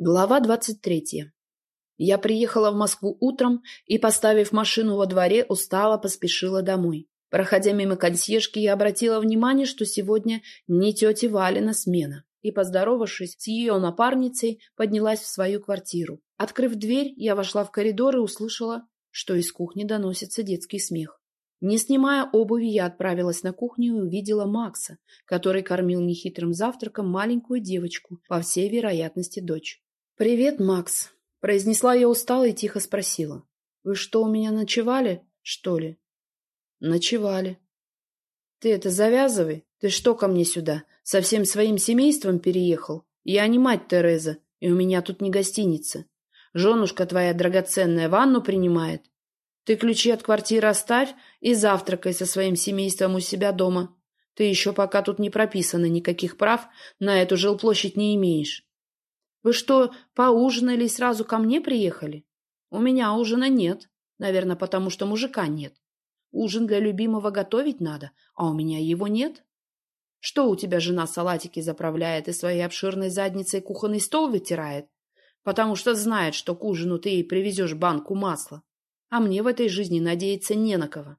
Глава двадцать третья. Я приехала в Москву утром и, поставив машину во дворе, устало поспешила домой. Проходя мимо консьержки, я обратила внимание, что сегодня не тети Валина смена, и, поздоровавшись с ее напарницей, поднялась в свою квартиру. Открыв дверь, я вошла в коридор и услышала, что из кухни доносится детский смех. Не снимая обуви, я отправилась на кухню и увидела Макса, который кормил нехитрым завтраком маленькую девочку, по всей вероятности, дочь. «Привет, Макс», — произнесла я устало и тихо спросила. «Вы что, у меня ночевали, что ли?» «Ночевали». «Ты это завязывай. Ты что ко мне сюда? Со всем своим семейством переехал? Я не мать Тереза, и у меня тут не гостиница. Женушка твоя драгоценная ванну принимает. Ты ключи от квартиры оставь и завтракай со своим семейством у себя дома. Ты еще пока тут не прописано, никаких прав на эту жилплощадь не имеешь. Вы что, поужинали и сразу ко мне приехали? У меня ужина нет. Наверное, потому что мужика нет. Ужин для любимого готовить надо, а у меня его нет. Что у тебя жена салатики заправляет и своей обширной задницей кухонный стол вытирает? Потому что знает, что к ужину ты ей привезешь банку масла. А мне в этой жизни надеяться не на кого.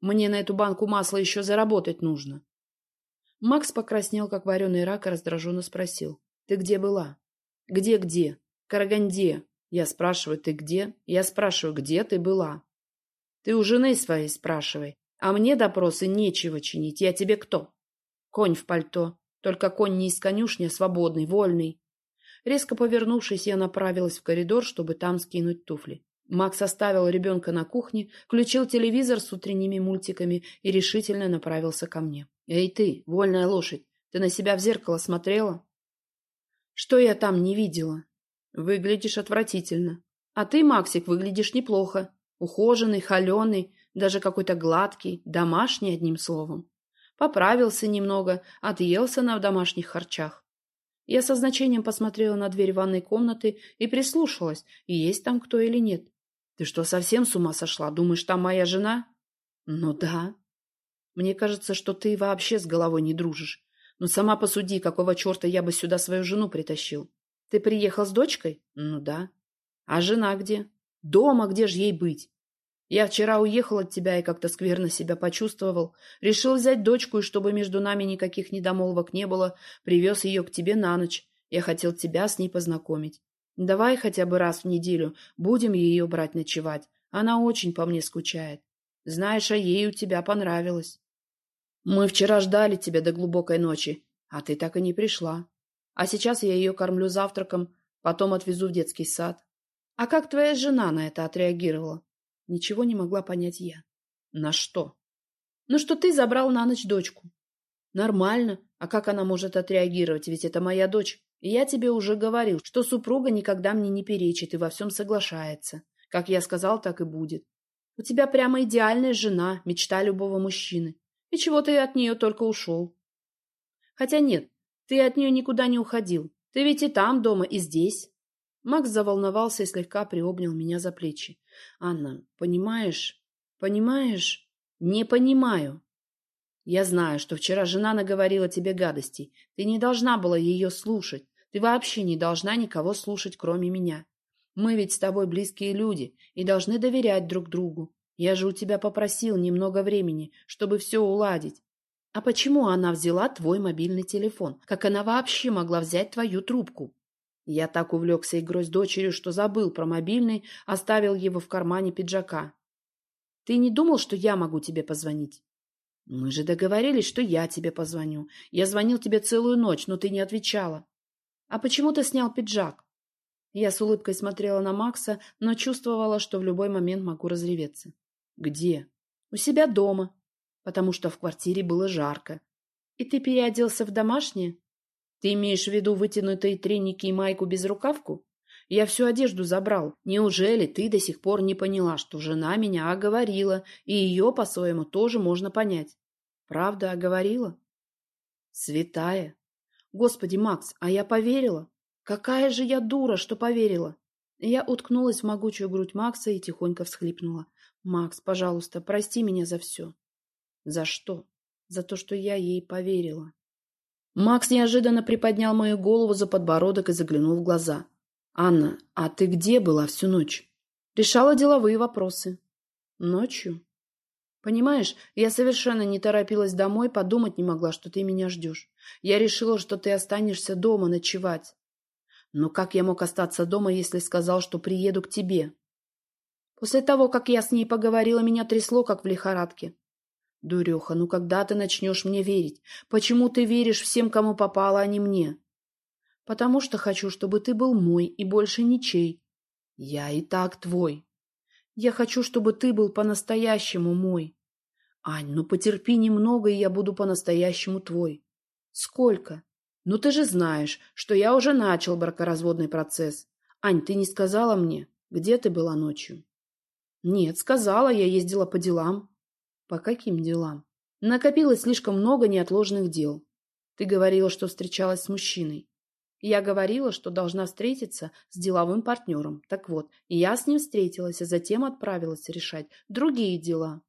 Мне на эту банку масла еще заработать нужно. Макс покраснел, как вареный рак, и раздраженно спросил. — Ты где была? Где-где? Караганде. Я спрашиваю, ты где? Я спрашиваю, где ты была? Ты у жены своей спрашивай. А мне допросы нечего чинить. Я тебе кто? Конь в пальто. Только конь не из конюшни, а свободный, вольный. Резко повернувшись, я направилась в коридор, чтобы там скинуть туфли. Макс оставил ребенка на кухне, включил телевизор с утренними мультиками и решительно направился ко мне. «Эй ты, вольная лошадь, ты на себя в зеркало смотрела?» Что я там не видела? Выглядишь отвратительно. А ты, Максик, выглядишь неплохо. Ухоженный, холеный, даже какой-то гладкий, домашний, одним словом. Поправился немного, отъелся на домашних харчах. Я со значением посмотрела на дверь ванной комнаты и прислушалась, есть там кто или нет. Ты что, совсем с ума сошла? Думаешь, там моя жена? Ну да. Мне кажется, что ты вообще с головой не дружишь. Ну, сама посуди, какого черта я бы сюда свою жену притащил. Ты приехал с дочкой? Ну да. А жена где? Дома, где же ей быть? Я вчера уехал от тебя и как-то скверно себя почувствовал. Решил взять дочку, и чтобы между нами никаких недомолвок не было, привез ее к тебе на ночь. Я хотел тебя с ней познакомить. Давай хотя бы раз в неделю будем ее брать ночевать. Она очень по мне скучает. Знаешь, а ей у тебя понравилось. Мы вчера ждали тебя до глубокой ночи, а ты так и не пришла. А сейчас я ее кормлю завтраком, потом отвезу в детский сад. А как твоя жена на это отреагировала? Ничего не могла понять я. На что? Ну, что ты забрал на ночь дочку. Нормально. А как она может отреагировать? Ведь это моя дочь. И я тебе уже говорил, что супруга никогда мне не перечит и во всем соглашается. Как я сказал, так и будет. У тебя прямо идеальная жена, мечта любого мужчины. И чего ты от нее только ушел? Хотя нет, ты от нее никуда не уходил. Ты ведь и там дома, и здесь. Макс заволновался и слегка приобнял меня за плечи. Анна, понимаешь? Понимаешь? Не понимаю. Я знаю, что вчера жена наговорила тебе гадостей. Ты не должна была ее слушать. Ты вообще не должна никого слушать, кроме меня. Мы ведь с тобой близкие люди и должны доверять друг другу. Я же у тебя попросил немного времени, чтобы все уладить. А почему она взяла твой мобильный телефон? Как она вообще могла взять твою трубку? Я так увлекся игрой с дочерью, что забыл про мобильный, оставил его в кармане пиджака. Ты не думал, что я могу тебе позвонить? Мы же договорились, что я тебе позвоню. Я звонил тебе целую ночь, но ты не отвечала. А почему ты снял пиджак? Я с улыбкой смотрела на Макса, но чувствовала, что в любой момент могу разреветься. Где? У себя дома, потому что в квартире было жарко. И ты переоделся в домашнее? Ты имеешь в виду вытянутые треники и майку без рукавку? Я всю одежду забрал. Неужели ты до сих пор не поняла, что жена меня оговорила, и ее, по-своему, тоже можно понять? Правда оговорила? Святая. Господи, Макс, а я поверила? Какая же я дура, что поверила? Я уткнулась в могучую грудь Макса и тихонько всхлипнула. «Макс, пожалуйста, прости меня за все». «За что?» «За то, что я ей поверила». Макс неожиданно приподнял мою голову за подбородок и заглянул в глаза. «Анна, а ты где была всю ночь?» «Решала деловые вопросы». «Ночью?» «Понимаешь, я совершенно не торопилась домой, подумать не могла, что ты меня ждешь. Я решила, что ты останешься дома ночевать». «Но как я мог остаться дома, если сказал, что приеду к тебе?» После того, как я с ней поговорила, меня трясло, как в лихорадке. Дуреха, ну когда ты начнешь мне верить? Почему ты веришь всем, кому попало, а не мне? Потому что хочу, чтобы ты был мой и больше ничей. Я и так твой. Я хочу, чтобы ты был по-настоящему мой. Ань, ну потерпи немного, и я буду по-настоящему твой. Сколько? Ну ты же знаешь, что я уже начал бракоразводный процесс. Ань, ты не сказала мне, где ты была ночью? Нет, сказала, я ездила по делам. По каким делам? Накопилось слишком много неотложных дел. Ты говорила, что встречалась с мужчиной. Я говорила, что должна встретиться с деловым партнером. Так вот, я с ним встретилась, а затем отправилась решать другие дела.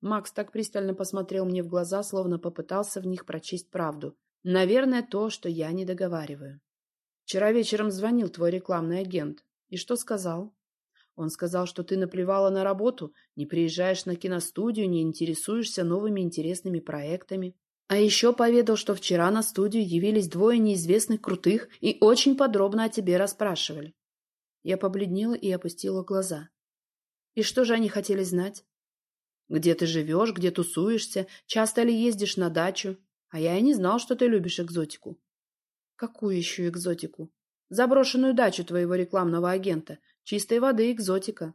Макс так пристально посмотрел мне в глаза, словно попытался в них прочесть правду. Наверное, то, что я не договариваю. Вчера вечером звонил твой рекламный агент. И что сказал? Он сказал, что ты наплевала на работу, не приезжаешь на киностудию, не интересуешься новыми интересными проектами. А еще поведал, что вчера на студию явились двое неизвестных крутых и очень подробно о тебе расспрашивали. Я побледнела и опустила глаза. И что же они хотели знать? Где ты живешь, где тусуешься, часто ли ездишь на дачу? А я и не знал, что ты любишь экзотику. Какую еще экзотику? Заброшенную дачу твоего рекламного агента. Чистой воды экзотика.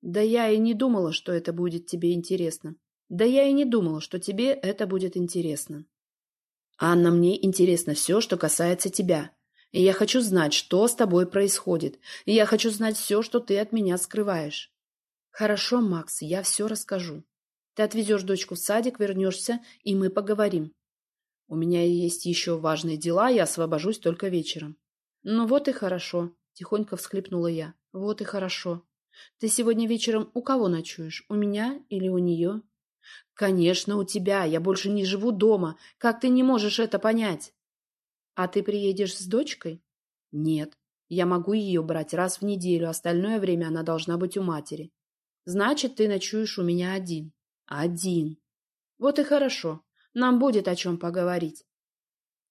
Да я и не думала, что это будет тебе интересно. Да я и не думала, что тебе это будет интересно. Анна, мне интересно все, что касается тебя. И я хочу знать, что с тобой происходит. И я хочу знать все, что ты от меня скрываешь. Хорошо, Макс, я все расскажу. Ты отвезешь дочку в садик, вернешься, и мы поговорим. У меня есть еще важные дела, я освобожусь только вечером. Ну вот и хорошо, тихонько всхлипнула я. Вот и хорошо. Ты сегодня вечером у кого ночуешь? У меня или у нее? Конечно, у тебя. Я больше не живу дома. Как ты не можешь это понять? А ты приедешь с дочкой? Нет. Я могу ее брать раз в неделю, остальное время она должна быть у матери. Значит, ты ночуешь у меня один. Один. Вот и хорошо. Нам будет о чем поговорить.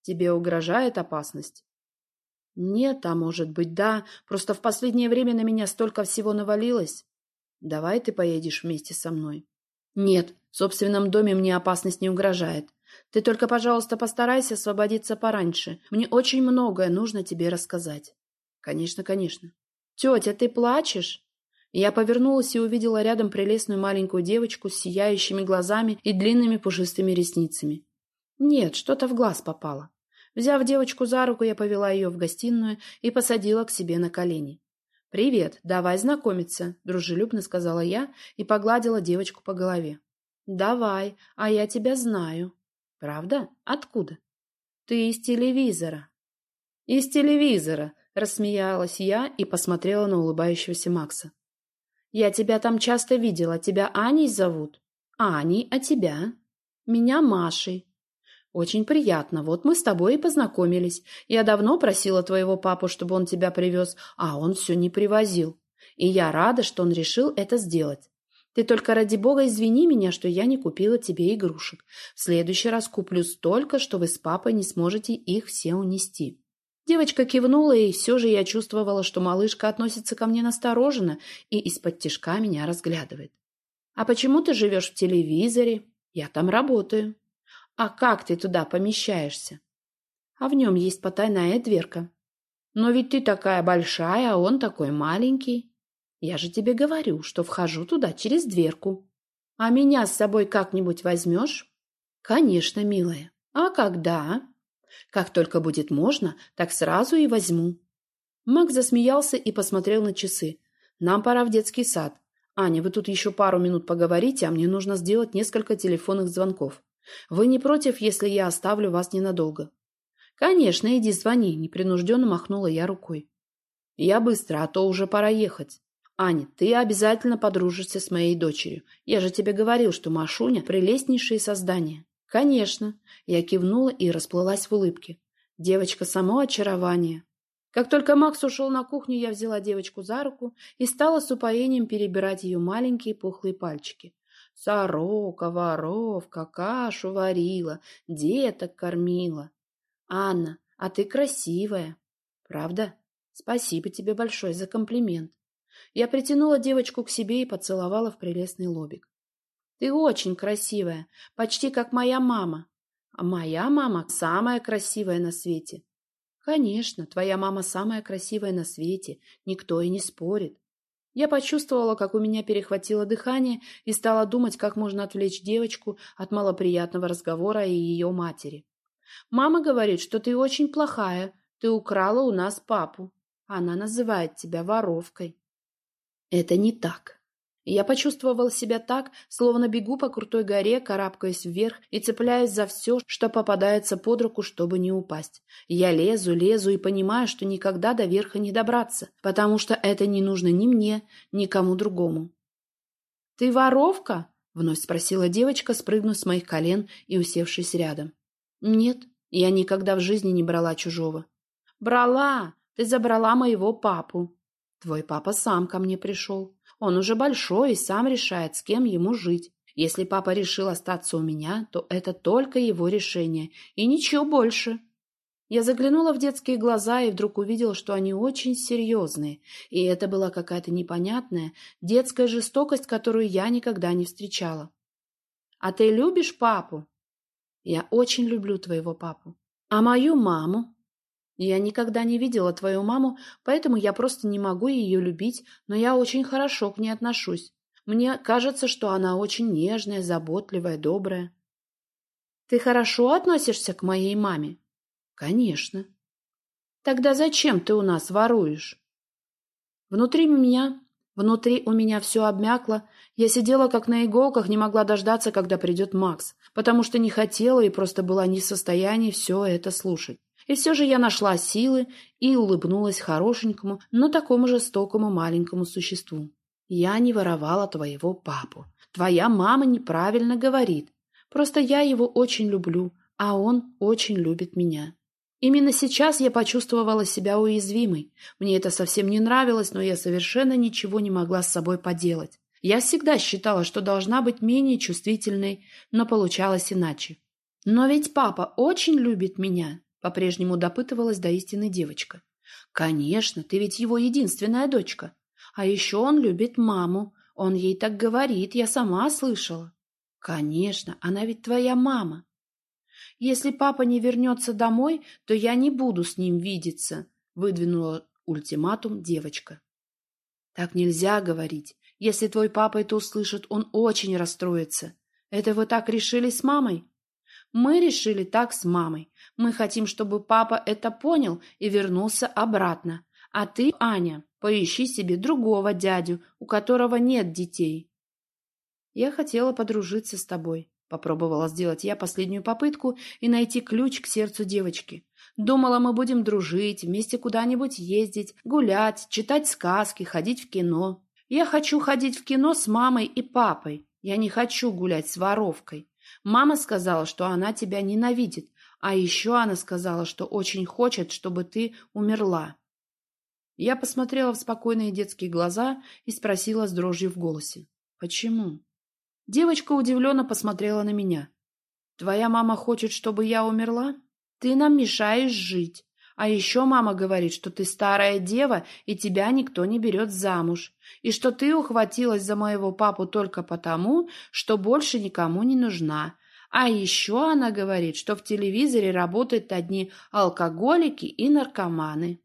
Тебе угрожает опасность? Нет, а может быть, да. Просто в последнее время на меня столько всего навалилось. Давай ты поедешь вместе со мной. Нет, в собственном доме мне опасность не угрожает. Ты только, пожалуйста, постарайся освободиться пораньше. Мне очень многое нужно тебе рассказать. Конечно, конечно. Тетя, ты плачешь? Я повернулась и увидела рядом прелестную маленькую девочку с сияющими глазами и длинными пушистыми ресницами. Нет, что-то в глаз попало. Взяв девочку за руку, я повела ее в гостиную и посадила к себе на колени. «Привет, давай знакомиться», — дружелюбно сказала я и погладила девочку по голове. «Давай, а я тебя знаю». «Правда? Откуда?» «Ты из телевизора». «Из телевизора», — рассмеялась я и посмотрела на улыбающегося Макса. «Я тебя там часто видела. Тебя Аней зовут?» «Аней, а тебя?» «Меня Машей. «Очень приятно. Вот мы с тобой и познакомились. Я давно просила твоего папу, чтобы он тебя привез, а он все не привозил. И я рада, что он решил это сделать. Ты только ради бога извини меня, что я не купила тебе игрушек. В следующий раз куплю столько, что вы с папой не сможете их все унести». Девочка кивнула, и все же я чувствовала, что малышка относится ко мне настороженно и из-под тишка меня разглядывает. «А почему ты живешь в телевизоре? Я там работаю». А как ты туда помещаешься? А в нем есть потайная дверка. Но ведь ты такая большая, а он такой маленький. Я же тебе говорю, что вхожу туда через дверку. А меня с собой как-нибудь возьмешь? Конечно, милая. А когда? Как только будет можно, так сразу и возьму. Мак засмеялся и посмотрел на часы. Нам пора в детский сад. Аня, вы тут еще пару минут поговорите, а мне нужно сделать несколько телефонных звонков. Вы не против, если я оставлю вас ненадолго? Конечно, иди звони, непринужденно махнула я рукой. Я быстро, а то уже пора ехать. Аня, ты обязательно подружишься с моей дочерью. Я же тебе говорил, что Машуня – прелестнейшее создание. Конечно. Я кивнула и расплылась в улыбке. Девочка – само очарование. Как только Макс ушел на кухню, я взяла девочку за руку и стала с упоением перебирать ее маленькие пухлые пальчики. Сорока, воровка, кашу варила, деток кормила. Анна, а ты красивая. Правда? Спасибо тебе большое за комплимент. Я притянула девочку к себе и поцеловала в прелестный лобик. Ты очень красивая, почти как моя мама. А моя мама самая красивая на свете. Конечно, твоя мама самая красивая на свете, никто и не спорит. Я почувствовала, как у меня перехватило дыхание и стала думать, как можно отвлечь девочку от малоприятного разговора о ее матери. Мама говорит, что ты очень плохая, ты украла у нас папу. Она называет тебя воровкой. Это не так. Я почувствовал себя так, словно бегу по крутой горе, карабкаясь вверх и цепляясь за все, что попадается под руку, чтобы не упасть. Я лезу, лезу и понимаю, что никогда до верха не добраться, потому что это не нужно ни мне, ни кому другому. «Ты воровка?» — вновь спросила девочка, спрыгнув с моих колен и усевшись рядом. «Нет, я никогда в жизни не брала чужого». «Брала! Ты забрала моего папу!» Твой папа сам ко мне пришел. Он уже большой и сам решает, с кем ему жить. Если папа решил остаться у меня, то это только его решение, и ничего больше. Я заглянула в детские глаза и вдруг увидела, что они очень серьезные, и это была какая-то непонятная детская жестокость, которую я никогда не встречала. «А ты любишь папу?» «Я очень люблю твоего папу. А мою маму?» Я никогда не видела твою маму, поэтому я просто не могу ее любить, но я очень хорошо к ней отношусь. Мне кажется, что она очень нежная, заботливая, добрая. Ты хорошо относишься к моей маме? Конечно. Тогда зачем ты у нас воруешь? Внутри меня, внутри у меня все обмякло. Я сидела как на иголках, не могла дождаться, когда придет Макс, потому что не хотела и просто была не в состоянии все это слушать. И все же я нашла силы и улыбнулась хорошенькому, но такому жестокому маленькому существу. Я не воровала твоего папу. Твоя мама неправильно говорит. Просто я его очень люблю, а он очень любит меня. Именно сейчас я почувствовала себя уязвимой. Мне это совсем не нравилось, но я совершенно ничего не могла с собой поделать. Я всегда считала, что должна быть менее чувствительной, но получалось иначе. Но ведь папа очень любит меня. По-прежнему допытывалась до истины девочка. «Конечно, ты ведь его единственная дочка. А еще он любит маму. Он ей так говорит, я сама слышала». «Конечно, она ведь твоя мама». «Если папа не вернется домой, то я не буду с ним видеться», — выдвинула ультиматум девочка. «Так нельзя говорить. Если твой папа это услышит, он очень расстроится. Это вы так решили с мамой?» Мы решили так с мамой. Мы хотим, чтобы папа это понял и вернулся обратно. А ты, Аня, поищи себе другого дядю, у которого нет детей. Я хотела подружиться с тобой. Попробовала сделать я последнюю попытку и найти ключ к сердцу девочки. Думала, мы будем дружить, вместе куда-нибудь ездить, гулять, читать сказки, ходить в кино. Я хочу ходить в кино с мамой и папой. Я не хочу гулять с воровкой. Мама сказала, что она тебя ненавидит, а еще она сказала, что очень хочет, чтобы ты умерла. Я посмотрела в спокойные детские глаза и спросила с дрожью в голосе. «Почему?» Девочка удивленно посмотрела на меня. «Твоя мама хочет, чтобы я умерла? Ты нам мешаешь жить. А еще мама говорит, что ты старая дева, и тебя никто не берет замуж, и что ты ухватилась за моего папу только потому, что больше никому не нужна. А еще она говорит, что в телевизоре работают одни алкоголики и наркоманы.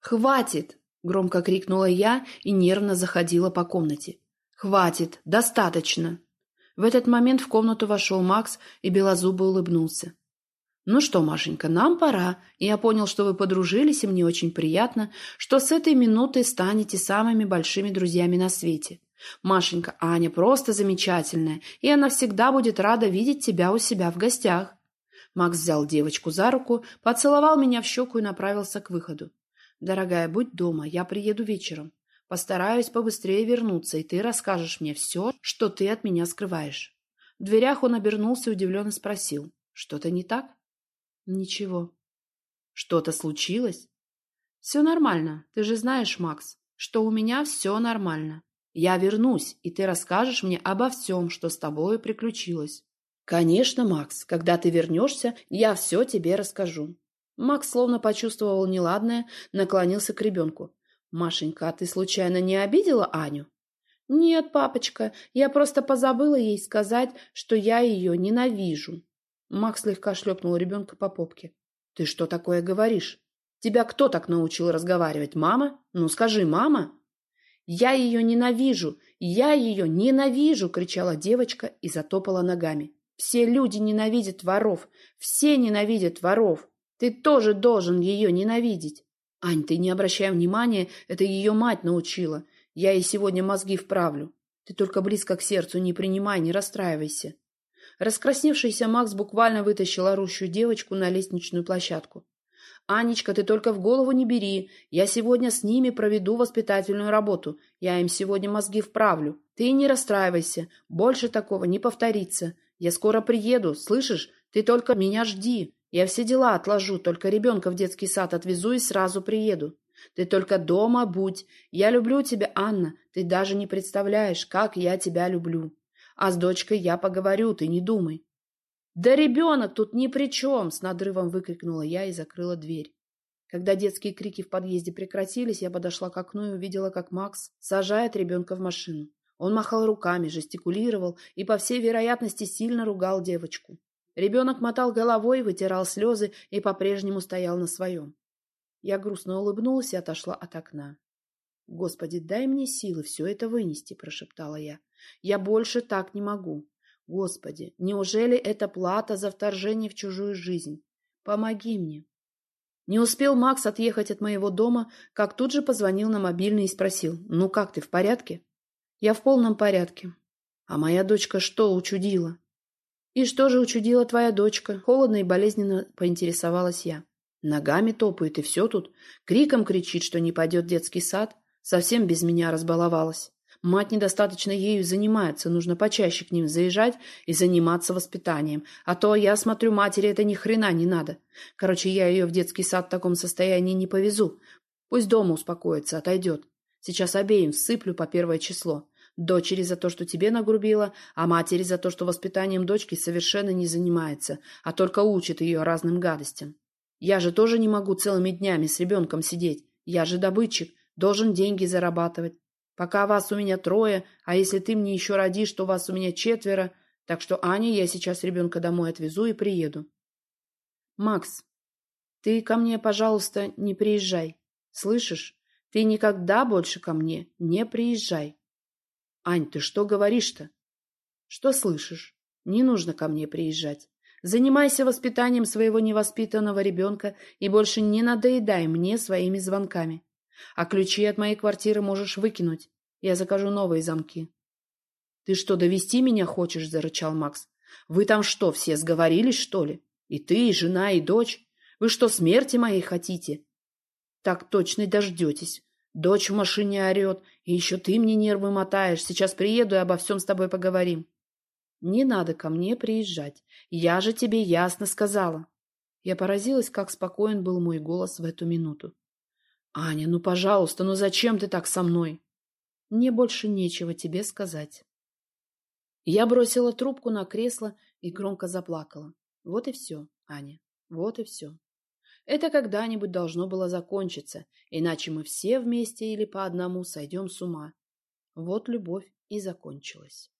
«Хватит!» — громко крикнула я и нервно заходила по комнате. «Хватит! Достаточно!» В этот момент в комнату вошел Макс и белозубо улыбнулся. «Ну что, Машенька, нам пора. Я понял, что вы подружились, и мне очень приятно, что с этой минуты станете самыми большими друзьями на свете. Машенька, Аня просто замечательная, и она всегда будет рада видеть тебя у себя в гостях». Макс взял девочку за руку, поцеловал меня в щеку и направился к выходу. «Дорогая, будь дома, я приеду вечером. Постараюсь побыстрее вернуться, и ты расскажешь мне все, что ты от меня скрываешь». В дверях он обернулся и удивленно спросил. «Что-то не так?» Ничего. Что-то случилось? Все нормально. Ты же знаешь, Макс, что у меня все нормально. Я вернусь, и ты расскажешь мне обо всем, что с тобой приключилось. Конечно, Макс, когда ты вернешься, я все тебе расскажу. Макс словно почувствовал неладное, наклонился к ребенку. «Машенька, а ты случайно не обидела Аню?» «Нет, папочка, я просто позабыла ей сказать, что я ее ненавижу». Макс слегка шлепнул ребенка по попке. «Ты что такое говоришь? Тебя кто так научил разговаривать? Мама? Ну скажи, мама?» «Я ее ненавижу! Я ее ненавижу!» — кричала девочка и затопала ногами. «Все люди ненавидят воров! Все ненавидят воров! Ты тоже должен ее ненавидеть!» «Ань, ты не обращай внимания, это ее мать научила. Я ей сегодня мозги вправлю. Ты только близко к сердцу не принимай, не расстраивайся». Раскрасневшийся Макс буквально вытащил орущую девочку на лестничную площадку. «Анечка, ты только в голову не бери. Я сегодня с ними проведу воспитательную работу. Я им сегодня мозги вправлю. Ты не расстраивайся. Больше такого не повторится. Я скоро приеду, слышишь? Ты только меня жди. Я все дела отложу, только ребенка в детский сад отвезу и сразу приеду. Ты только дома будь. Я люблю тебя, Анна. Ты даже не представляешь, как я тебя люблю. А с дочкой я поговорю, ты не думай. «Да ребенок тут ни при чем!» — с надрывом выкрикнула я и закрыла дверь. Когда детские крики в подъезде прекратились, я подошла к окну и увидела, как Макс сажает ребенка в машину. Он махал руками, жестикулировал и, по всей вероятности, сильно ругал девочку. Ребенок мотал головой, вытирал слезы и по-прежнему стоял на своем. Я грустно улыбнулась и отошла от окна. «Господи, дай мне силы все это вынести», — прошептала я. «Я больше так не могу. Господи, неужели это плата за вторжение в чужую жизнь? Помоги мне. Не успел Макс отъехать от моего дома, как тут же позвонил на мобильный и спросил, «Ну как ты, в порядке?» «Я в полном порядке». «А моя дочка что учудила?» «И что же учудила твоя дочка?» Холодно и болезненно поинтересовалась я. Ногами топает, и все тут. Криком кричит, что не пойдет детский сад. Совсем без меня разбаловалась. Мать недостаточно ею занимается, нужно почаще к ним заезжать и заниматься воспитанием. А то, я смотрю, матери это ни хрена не надо. Короче, я ее в детский сад в таком состоянии не повезу. Пусть дома успокоится, отойдет. Сейчас обеим всыплю по первое число. Дочери за то, что тебе нагрубила, а матери за то, что воспитанием дочки совершенно не занимается, а только учит ее разным гадостям. Я же тоже не могу целыми днями с ребенком сидеть. Я же добытчик, должен деньги зарабатывать. Пока вас у меня трое, а если ты мне еще родишь, то вас у меня четверо, так что Аня, я сейчас ребенка домой отвезу и приеду. Макс, ты ко мне, пожалуйста, не приезжай. Слышишь? Ты никогда больше ко мне не приезжай. Ань, ты что говоришь-то? Что слышишь? Не нужно ко мне приезжать. Занимайся воспитанием своего невоспитанного ребенка и больше не надоедай мне своими звонками. А ключи от моей квартиры можешь выкинуть. Я закажу новые замки. — Ты что, довести меня хочешь? — зарычал Макс. — Вы там что, все сговорились, что ли? И ты, и жена, и дочь? Вы что, смерти моей хотите? — Так точно и дождетесь. Дочь в машине орет, и еще ты мне нервы мотаешь. Сейчас приеду и обо всем с тобой поговорим. Не надо ко мне приезжать. Я же тебе ясно сказала. Я поразилась, как спокоен был мой голос в эту минуту. «Аня, ну, пожалуйста, ну зачем ты так со мной?» «Мне больше нечего тебе сказать». Я бросила трубку на кресло и громко заплакала. Вот и все, Аня, вот и все. Это когда-нибудь должно было закончиться, иначе мы все вместе или по одному сойдем с ума. Вот любовь и закончилась.